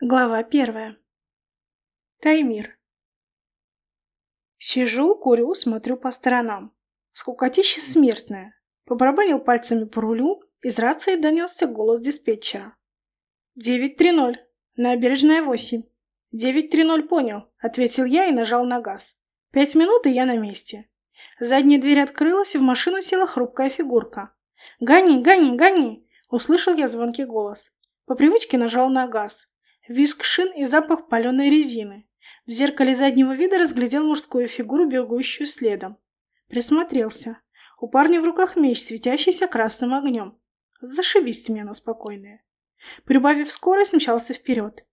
Глава первая. Таймир. Сижу, курю, смотрю по сторонам. Скукотища смертная. Побарабанил пальцами по рулю, из рации донесся голос диспетчера. «Девять три ноль. Набережная восемь». «Девять три ноль понял», — ответил я и нажал на газ. Пять минут, и я на месте. Задняя дверь открылась, и в машину села хрупкая фигурка. «Гони, гони, гони!» — услышал я звонкий голос. По привычке нажал на газ. Виск шин и запах паленой резины. В зеркале заднего вида разглядел мужскую фигуру, бегущую следом. Присмотрелся. У парня в руках меч, светящийся красным огнем. Зашибись смена спокойная. Прибавив скорость, мчался вперед.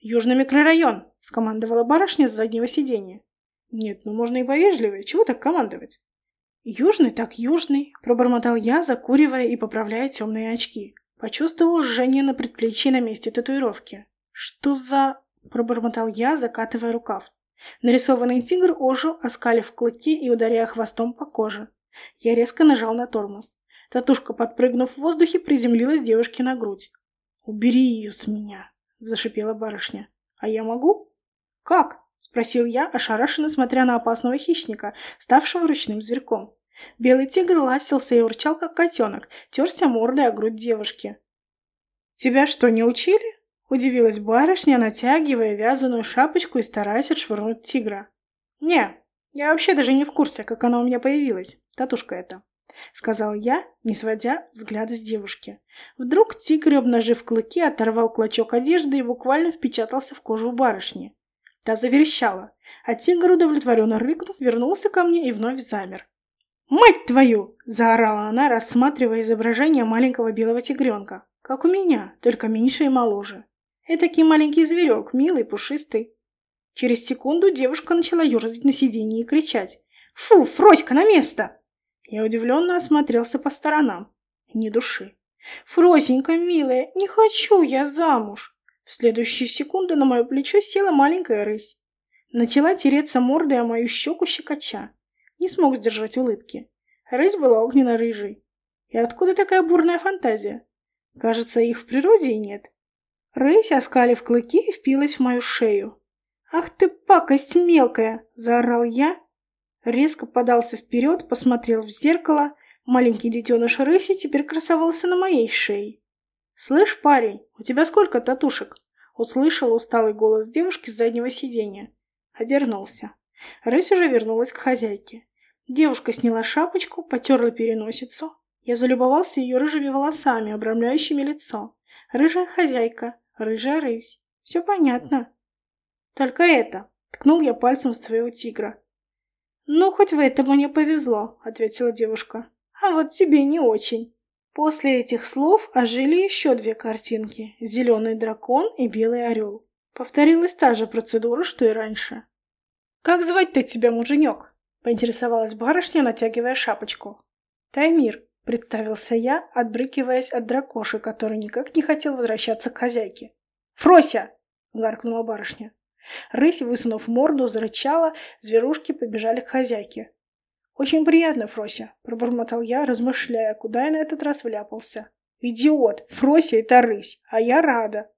«Южный микрорайон!» — скомандовала барышня с заднего сиденья. «Нет, ну можно и повежливее. Чего так командовать?» «Южный так южный», — пробормотал я, закуривая и поправляя темные очки. Почувствовал жжение на предплечье на месте татуировки. «Что за...» — пробормотал я, закатывая рукав. Нарисованный тигр ожил, оскалив клыки и ударяя хвостом по коже. Я резко нажал на тормоз. Татушка, подпрыгнув в воздухе, приземлилась девушке на грудь. «Убери ее с меня!» — зашипела барышня. «А я могу?» «Как?» — спросил я, ошарашенно смотря на опасного хищника, ставшего ручным зверьком. Белый тигр ластился и урчал, как котенок, терся мордой о грудь девушки. «Тебя что, не учили?» Удивилась барышня, натягивая вязаную шапочку и стараясь отшвырнуть тигра. «Не, я вообще даже не в курсе, как она у меня появилась, татушка эта», — сказал я, не сводя взгляда с девушки. Вдруг тигр, обнажив клыки, оторвал клочок одежды и буквально впечатался в кожу барышни. Та заверещала, а тигр, удовлетворенно рыкнув, вернулся ко мне и вновь замер. «Мать твою!» — заорала она, рассматривая изображение маленького белого тигренка. Как у меня, только меньше и моложе. Этакий маленький зверек, милый, пушистый. Через секунду девушка начала ерзать на сиденье и кричать. «Фу, Фроська, на место!» Я удивленно осмотрелся по сторонам. Ни души. «Фросенька, милая, не хочу я замуж!» В следующую секунду на мое плечо села маленькая рысь. Начала тереться мордой о мою щеку щекоча. Не смог сдержать улыбки. Рысь была огненно-рыжей. И откуда такая бурная фантазия? Кажется, их в природе и нет. Рысь, оскалив клыки, впилась в мою шею. «Ах ты, пакость мелкая!» – заорал я. Резко подался вперед, посмотрел в зеркало. Маленький детеныш рыси теперь красовался на моей шее. «Слышь, парень, у тебя сколько татушек?» Услышал усталый голос девушки с заднего сиденья. Обернулся. Рысь уже вернулась к хозяйке. Девушка сняла шапочку, потерла переносицу. Я залюбовался ее рыжими волосами, обрамляющими лицо. Рыжая хозяйка, Рыжая рысь. Все понятно. Только это. Ткнул я пальцем в своего тигра. «Ну, хоть в этом мне повезло», — ответила девушка. «А вот тебе не очень». После этих слов ожили еще две картинки — зеленый дракон и белый орел. Повторилась та же процедура, что и раньше. «Как звать-то тебя, муженек?» — поинтересовалась барышня, натягивая шапочку. «Таймир», — представился я, отбрыкиваясь от дракоши, который никак не хотел возвращаться к хозяйке. «Фрося!» — гаркнула барышня. Рысь, высунув морду, зарычала, зверушки побежали к хозяйке. «Очень приятно, Фрося», — пробормотал я, размышляя, куда я на этот раз вляпался. «Идиот! Фрося — это рысь, а я рада!»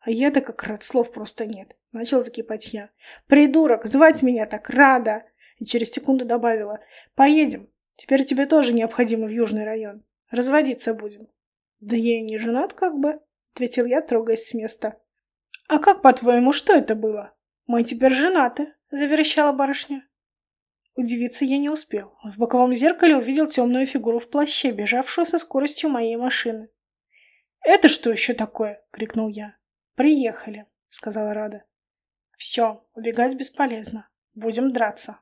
«А я-то как рад, слов просто нет», — начал закипать я. «Придурок, звать меня так рада!» И через секунду добавила. «Поедем, Теперь тебе тоже необходимо в южный район. Разводиться будем. Да я и не женат как бы, ответил я, трогаясь с места. А как, по-твоему, что это было? Мы теперь женаты, заверещала барышня. Удивиться я не успел. В боковом зеркале увидел темную фигуру в плаще, бежавшую со скоростью моей машины. «Это что еще такое?» — крикнул я. «Приехали», — сказала Рада. «Все, убегать бесполезно. Будем драться».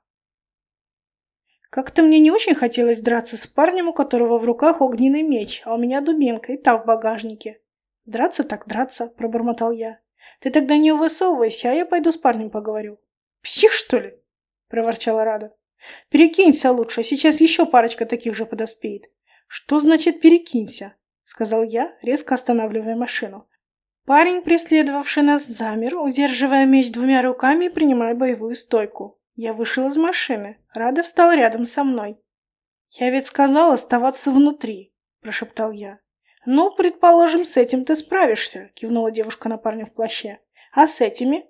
Как-то мне не очень хотелось драться с парнем, у которого в руках огненный меч, а у меня дубинка и та в багажнике. «Драться так драться», — пробормотал я. «Ты тогда не высовывайся, а я пойду с парнем поговорю». «Псих, что ли?» — проворчала Рада. «Перекинься лучше, сейчас еще парочка таких же подоспеет». «Что значит «перекинься»?» — сказал я, резко останавливая машину. Парень, преследовавший нас, замер, удерживая меч двумя руками и принимая боевую стойку. Я вышел из машины. Рада встал рядом со мной. «Я ведь сказал оставаться внутри», — прошептал я. «Ну, предположим, с этим ты справишься», — кивнула девушка на парня в плаще. А с этими?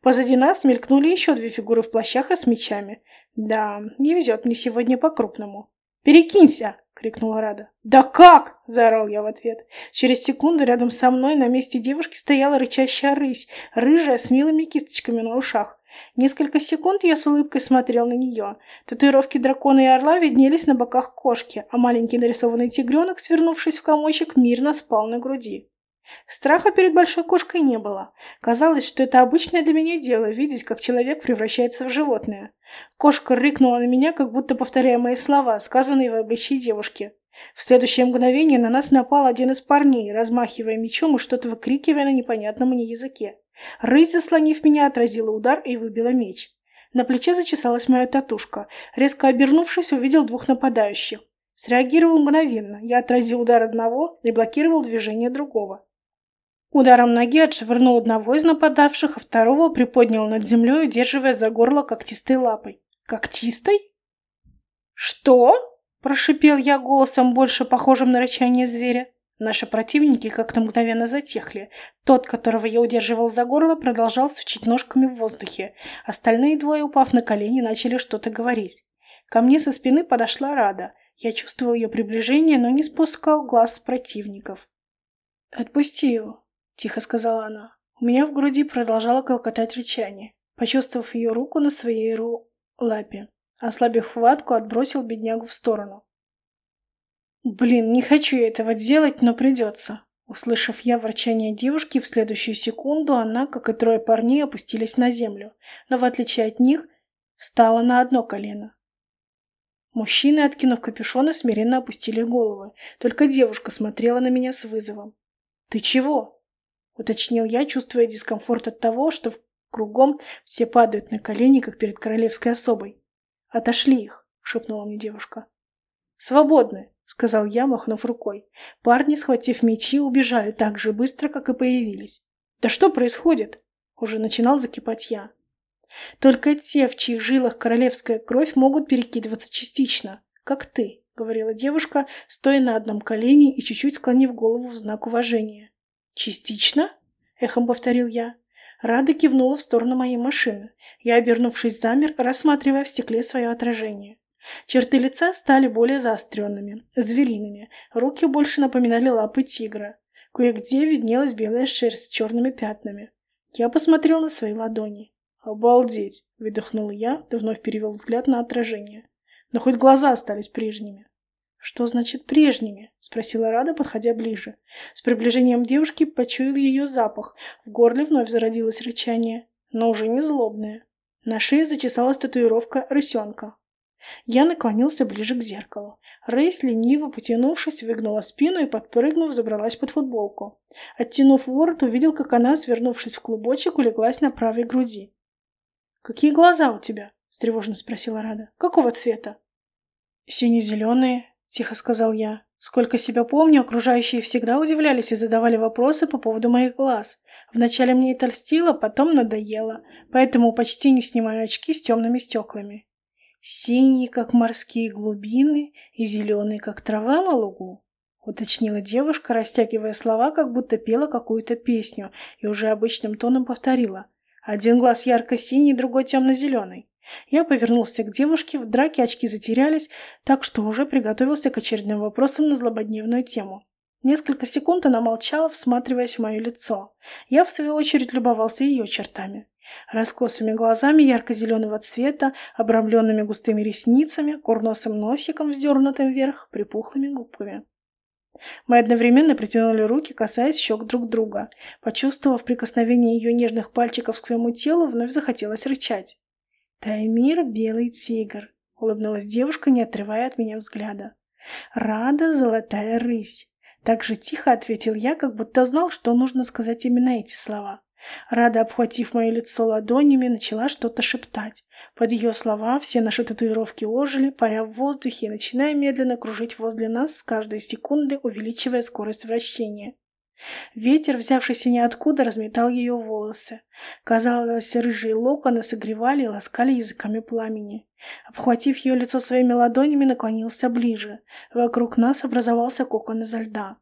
Позади нас мелькнули еще две фигуры в плащах и с мечами. Да, не везет мне сегодня по-крупному. «Перекинься!» — крикнула Рада. «Да как?» — заорал я в ответ. Через секунду рядом со мной на месте девушки стояла рычащая рысь, рыжая с милыми кисточками на ушах. Несколько секунд я с улыбкой смотрел на нее. Татуировки дракона и орла виднелись на боках кошки, а маленький нарисованный тигренок, свернувшись в комочек, мирно спал на груди. Страха перед большой кошкой не было. Казалось, что это обычное для меня дело видеть, как человек превращается в животное. Кошка рыкнула на меня, как будто повторяя мои слова, сказанные в обличии девушки. В следующее мгновение на нас напал один из парней, размахивая мечом и что-то выкрикивая на непонятном мне языке. Рысь, заслонив меня, отразила удар и выбила меч. На плече зачесалась моя татушка. Резко обернувшись, увидел двух нападающих. Среагировал мгновенно. Я отразил удар одного и блокировал движение другого. Ударом ноги отшвырнул одного из нападавших, а второго приподнял над землей, удерживая за горло когтистой лапой. «Когтистой?» «Что?» – прошипел я голосом, больше похожим на рычание зверя. Наши противники как-то мгновенно затихли. Тот, которого я удерживал за горло, продолжал сучить ножками в воздухе. Остальные двое, упав на колени, начали что-то говорить. Ко мне со спины подошла Рада. Я чувствовал ее приближение, но не спускал глаз с противников. «Отпусти его», тихо сказала она. У меня в груди продолжало колкотать рычание. Почувствовав ее руку на своей ру... лапе, ослабив хватку, отбросил беднягу в сторону. «Блин, не хочу я этого делать, но придется». Услышав я ворчание девушки, в следующую секунду она, как и трое парней, опустились на землю, но в отличие от них, встала на одно колено. Мужчины, откинув капюшоны, смиренно опустили головы. Только девушка смотрела на меня с вызовом. «Ты чего?» уточнил я, чувствуя дискомфорт от того, что кругом все падают на колени, как перед королевской особой. «Отошли их», — шепнула мне девушка. «Свободны», — сказал я, махнув рукой. Парни, схватив мечи, убежали так же быстро, как и появились. «Да что происходит?» — уже начинал закипать я. «Только те, в чьих жилах королевская кровь, могут перекидываться частично, как ты», — говорила девушка, стоя на одном колене и чуть-чуть склонив голову в знак уважения. «Частично?» — эхом повторил я. Рада кивнула в сторону моей машины. Я, обернувшись, замер, рассматривая в стекле свое отражение. Черты лица стали более заостренными, звериными. Руки больше напоминали лапы тигра. Кое-где виднелась белая шерсть с черными пятнами. Я посмотрел на свои ладони. «Обалдеть!» — выдохнул я, да вновь перевел взгляд на отражение. Но хоть глаза остались прежними. «Что значит прежними?» — спросила Рада, подходя ближе. С приближением девушки почуял ее запах. В горле вновь зародилось рычание, но уже не злобное. На шее зачесалась татуировка рысенка. Я наклонился ближе к зеркалу. Рейс, лениво потянувшись, выгнула спину и, подпрыгнув, забралась под футболку. Оттянув ворот, увидел, как она, свернувшись в клубочек, улеглась на правой груди. «Какие глаза у тебя?» — встревоженно спросила Рада. «Какого цвета?» «Сине-зеленые», — тихо сказал я. Сколько себя помню, окружающие всегда удивлялись и задавали вопросы по поводу моих глаз. Вначале мне это льстило, потом надоело, поэтому почти не снимаю очки с темными стеклами. Синие, как морские глубины, и зеленые, как трава на лугу, уточнила девушка, растягивая слова, как будто пела какую-то песню, и уже обычным тоном повторила. Один глаз ярко-синий, другой темно-зеленый. Я повернулся к девушке, в драке очки затерялись, так что уже приготовился к очередным вопросам на злободневную тему. Несколько секунд она молчала, всматриваясь в мое лицо. Я, в свою очередь, любовался ее чертами. Раскосыми глазами ярко-зеленого цвета, обрамленными густыми ресницами, курносым носиком, вздернутым вверх, припухлыми губками. Мы одновременно притянули руки, касаясь щек друг друга. Почувствовав прикосновение ее нежных пальчиков к своему телу, вновь захотелось рычать. «Таймир — белый тигр», — улыбнулась девушка, не отрывая от меня взгляда. «Рада — золотая рысь». Так же тихо ответил я, как будто знал, что нужно сказать именно эти слова. Рада, обхватив мое лицо ладонями, начала что-то шептать. Под ее слова все наши татуировки ожили, паря в воздухе и начиная медленно кружить возле нас с каждой секунды, увеличивая скорость вращения. Ветер, взявшийся ниоткуда, разметал ее волосы. Казалось, рыжие локоны согревали и ласкали языками пламени. Обхватив ее лицо своими ладонями, наклонился ближе. Вокруг нас образовался кокон изо льда.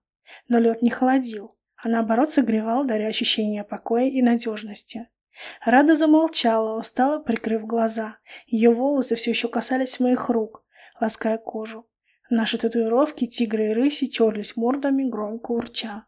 Но лед не холодил. А наоборот согревал, даря ощущение покоя и надежности. Рада замолчала, устало прикрыв глаза. Ее волосы все еще касались моих рук, лаская кожу. Наши татуировки, тигры и рыси терлись мордами, громко урча.